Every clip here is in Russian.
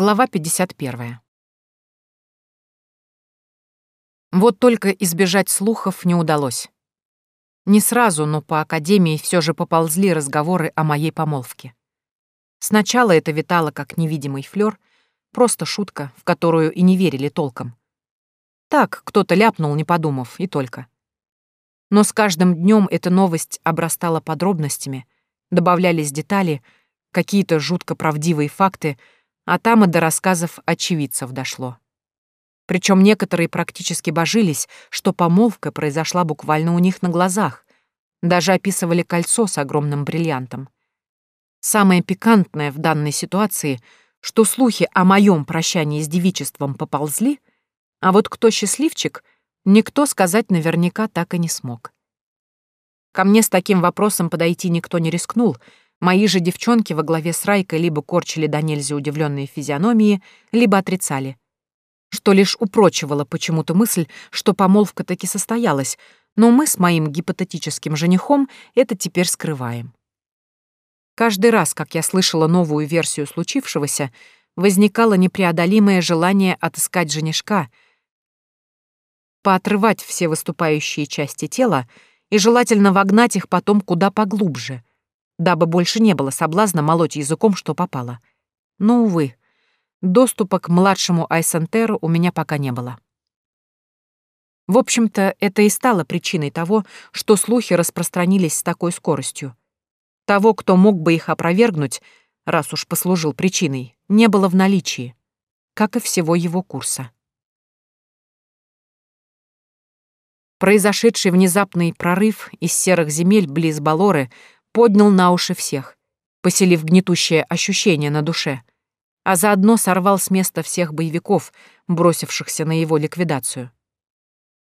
Глава 51. Вот только избежать слухов не удалось. Не сразу, но по Академии все же поползли разговоры о моей помолвке. Сначала это витало как невидимый флёр, просто шутка, в которую и не верили толком. Так, кто-то ляпнул, не подумав, и только. Но с каждым днем эта новость обрастала подробностями, добавлялись детали, какие-то жутко правдивые факты — а там и до рассказов очевидцев дошло. Причем некоторые практически божились, что помолвка произошла буквально у них на глазах. Даже описывали кольцо с огромным бриллиантом. Самое пикантное в данной ситуации, что слухи о моем прощании с девичеством поползли, а вот кто счастливчик, никто сказать наверняка так и не смог. Ко мне с таким вопросом подойти никто не рискнул — Мои же девчонки во главе с Райкой либо корчили до нельзя удивленные физиономии, либо отрицали. Что лишь упрочивало почему-то мысль, что помолвка таки состоялась, но мы с моим гипотетическим женихом это теперь скрываем. Каждый раз, как я слышала новую версию случившегося, возникало непреодолимое желание отыскать женишка, поотрывать все выступающие части тела и желательно вогнать их потом куда поглубже, дабы больше не было соблазна молоть языком, что попало. Но, увы, доступа к младшему Айсентеру у меня пока не было. В общем-то, это и стало причиной того, что слухи распространились с такой скоростью. Того, кто мог бы их опровергнуть, раз уж послужил причиной, не было в наличии, как и всего его курса. Произошедший внезапный прорыв из серых земель близ Балоры поднял на уши всех, поселив гнетущее ощущение на душе, а заодно сорвал с места всех боевиков, бросившихся на его ликвидацию.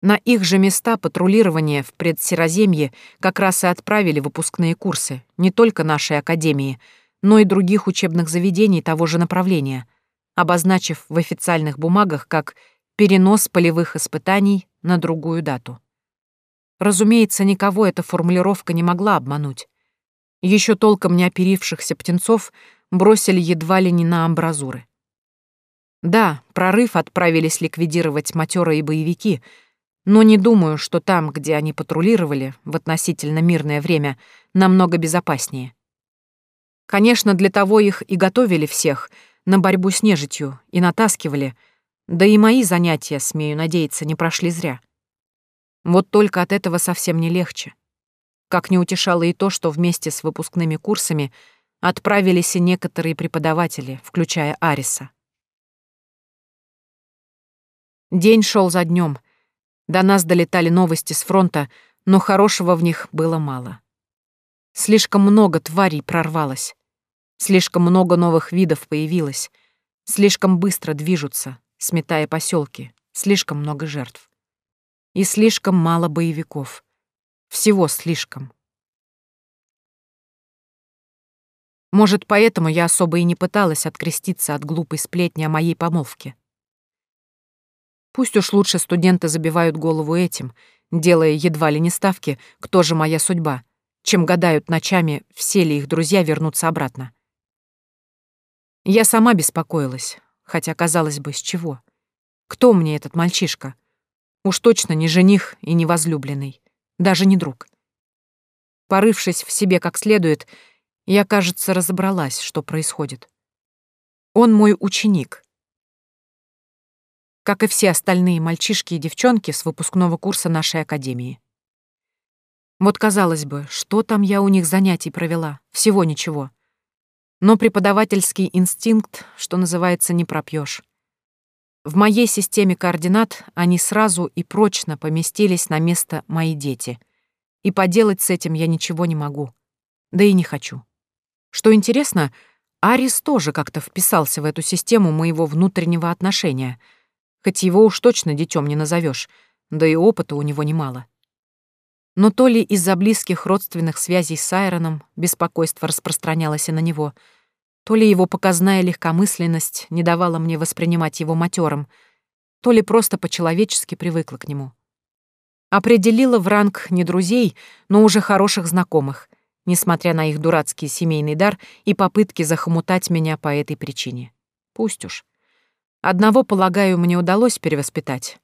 На их же места патрулирования в предсероземье как раз и отправили выпускные курсы не только нашей академии, но и других учебных заведений того же направления, обозначив в официальных бумагах как перенос полевых испытаний на другую дату. Разумеется, никого эта формулировка не могла обмануть. Еще толком не оперившихся птенцов бросили едва ли не на амбразуры. Да, прорыв отправились ликвидировать матерые боевики, но не думаю, что там, где они патрулировали в относительно мирное время, намного безопаснее. Конечно, для того их и готовили всех на борьбу с нежитью и натаскивали, да и мои занятия, смею надеяться, не прошли зря. Вот только от этого совсем не легче. Как не утешало и то, что вместе с выпускными курсами отправились и некоторые преподаватели, включая Ариса. День шел за днем. До нас долетали новости с фронта, но хорошего в них было мало. Слишком много тварей прорвалось. Слишком много новых видов появилось. Слишком быстро движутся, сметая поселки. Слишком много жертв. И слишком мало боевиков. Всего слишком. Может, поэтому я особо и не пыталась откреститься от глупой сплетни о моей помолвке. Пусть уж лучше студенты забивают голову этим, делая едва ли не ставки, кто же моя судьба, чем гадают ночами, все ли их друзья вернутся обратно. Я сама беспокоилась, хотя, казалось бы, с чего? Кто мне этот мальчишка? Уж точно не жених и не возлюбленный даже не друг. Порывшись в себе как следует, я, кажется, разобралась, что происходит. Он мой ученик. Как и все остальные мальчишки и девчонки с выпускного курса нашей академии. Вот, казалось бы, что там я у них занятий провела? Всего ничего. Но преподавательский инстинкт, что называется, не пропьешь. В моей системе координат они сразу и прочно поместились на место мои дети. И поделать с этим я ничего не могу. Да и не хочу. Что интересно, Арис тоже как-то вписался в эту систему моего внутреннего отношения, хоть его уж точно детем не назовешь, да и опыта у него немало. Но то ли из-за близких родственных связей с Айроном беспокойство распространялось и на него — то ли его показная легкомысленность не давала мне воспринимать его матером, то ли просто по-человечески привыкла к нему. Определила в ранг не друзей, но уже хороших знакомых, несмотря на их дурацкий семейный дар и попытки захомутать меня по этой причине. Пусть уж. Одного, полагаю, мне удалось перевоспитать.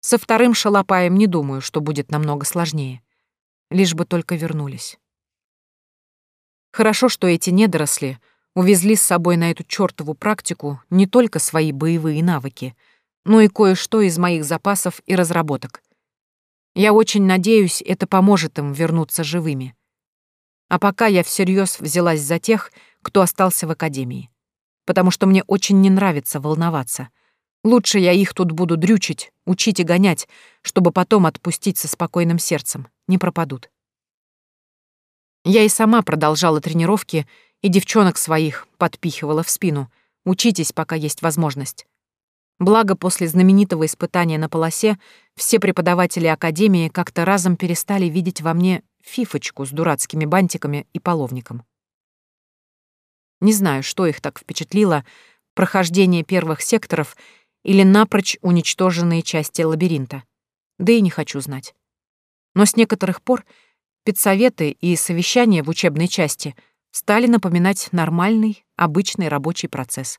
Со вторым шалопаем не думаю, что будет намного сложнее. Лишь бы только вернулись. Хорошо, что эти недоросли увезли с собой на эту чёртову практику не только свои боевые навыки, но и кое-что из моих запасов и разработок. Я очень надеюсь, это поможет им вернуться живыми. А пока я всерьез взялась за тех, кто остался в академии. Потому что мне очень не нравится волноваться. Лучше я их тут буду дрючить, учить и гонять, чтобы потом отпустить со спокойным сердцем. Не пропадут. Я и сама продолжала тренировки, и девчонок своих подпихивала в спину. Учитесь, пока есть возможность. Благо, после знаменитого испытания на полосе все преподаватели Академии как-то разом перестали видеть во мне фифочку с дурацкими бантиками и половником. Не знаю, что их так впечатлило, прохождение первых секторов или напрочь уничтоженные части лабиринта. Да и не хочу знать. Но с некоторых пор педсоветы и совещания в учебной части стали напоминать нормальный, обычный рабочий процесс.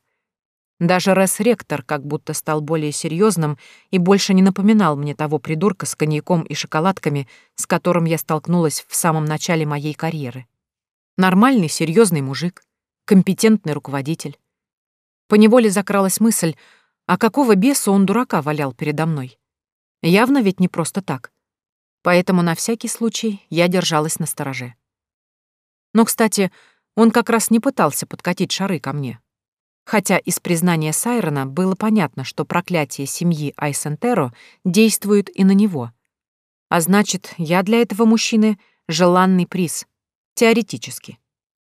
Даже Рес-ректор как будто стал более серьезным и больше не напоминал мне того придурка с коньяком и шоколадками, с которым я столкнулась в самом начале моей карьеры. Нормальный, серьезный мужик, компетентный руководитель. Поневоле закралась мысль, а какого беса он дурака валял передо мной? Явно ведь не просто так. Поэтому на всякий случай я держалась на стороже. Но, кстати, он как раз не пытался подкатить шары ко мне, Хотя из признания Сайрона было понятно, что проклятие семьи Айсентеро действует и на него. А значит, я для этого мужчины желанный приз. Теоретически.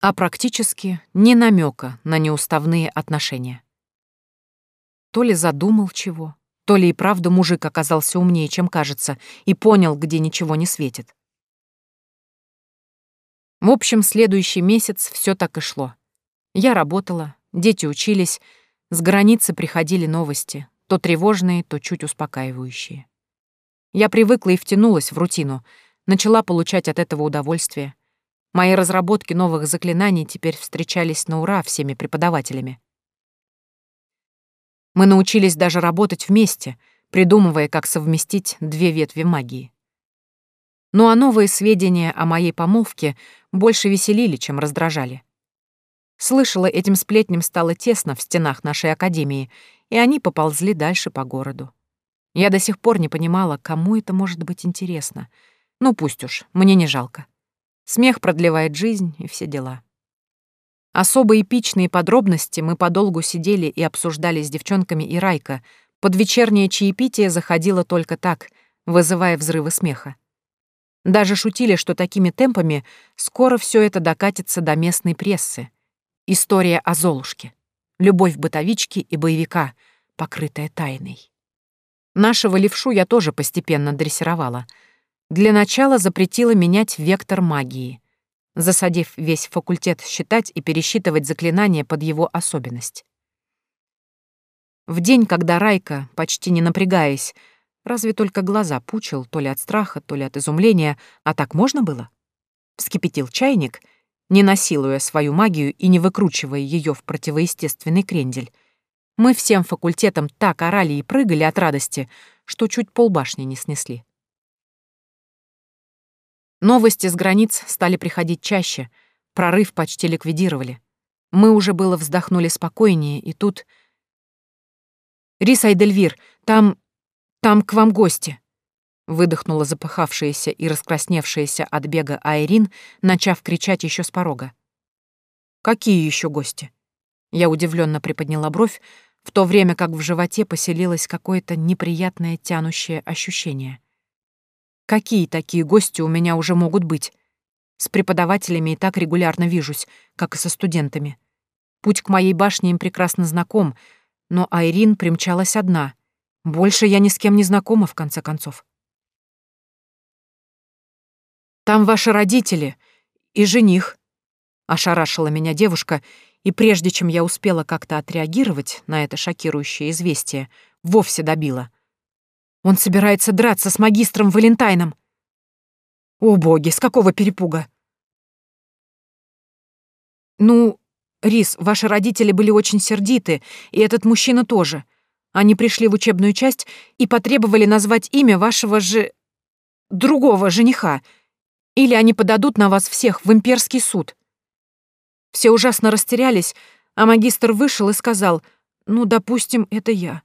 А практически ни намека на неуставные отношения. То ли задумал чего, то ли и правда мужик оказался умнее, чем кажется, и понял, где ничего не светит. В общем, следующий месяц все так и шло. Я работала, Дети учились, с границы приходили новости, то тревожные, то чуть успокаивающие. Я привыкла и втянулась в рутину, начала получать от этого удовольствие. Мои разработки новых заклинаний теперь встречались на ура всеми преподавателями. Мы научились даже работать вместе, придумывая, как совместить две ветви магии. Ну а новые сведения о моей помолвке больше веселили, чем раздражали. Слышала, этим сплетням стало тесно в стенах нашей академии, и они поползли дальше по городу. Я до сих пор не понимала, кому это может быть интересно. Ну пусть уж, мне не жалко. Смех продлевает жизнь и все дела. Особо эпичные подробности мы подолгу сидели и обсуждали с девчонками и Райка. Под вечернее чаепитие заходило только так, вызывая взрывы смеха. Даже шутили, что такими темпами скоро все это докатится до местной прессы. История о Золушке. Любовь бытовички и боевика, покрытая тайной. Нашего левшу я тоже постепенно дрессировала. Для начала запретила менять вектор магии, засадив весь факультет считать и пересчитывать заклинания под его особенность. В день, когда Райка, почти не напрягаясь, разве только глаза пучил, то ли от страха, то ли от изумления, а так можно было? Вскипятил чайник — не насилуя свою магию и не выкручивая ее в противоестественный крендель. Мы всем факультетом так орали и прыгали от радости, что чуть полбашни не снесли. Новости с границ стали приходить чаще, прорыв почти ликвидировали. Мы уже было вздохнули спокойнее, и тут... «Рис Айдельвир, там... там к вам гости!» выдохнула запыхавшаяся и раскрасневшаяся от бега Айрин, начав кричать еще с порога. «Какие еще гости?» Я удивленно приподняла бровь, в то время как в животе поселилось какое-то неприятное тянущее ощущение. «Какие такие гости у меня уже могут быть? С преподавателями и так регулярно вижусь, как и со студентами. Путь к моей башне им прекрасно знаком, но Айрин примчалась одна. Больше я ни с кем не знакома, в конце концов. Там ваши родители и жених. Ошарашила меня девушка, и прежде чем я успела как-то отреагировать на это шокирующее известие, вовсе добила. Он собирается драться с магистром Валентайном. О боги, с какого перепуга? Ну, Рис, ваши родители были очень сердиты, и этот мужчина тоже. Они пришли в учебную часть и потребовали назвать имя вашего же... другого жениха. Или они подадут на вас всех в имперский суд. Все ужасно растерялись, а магистр вышел и сказал, «Ну, допустим, это я».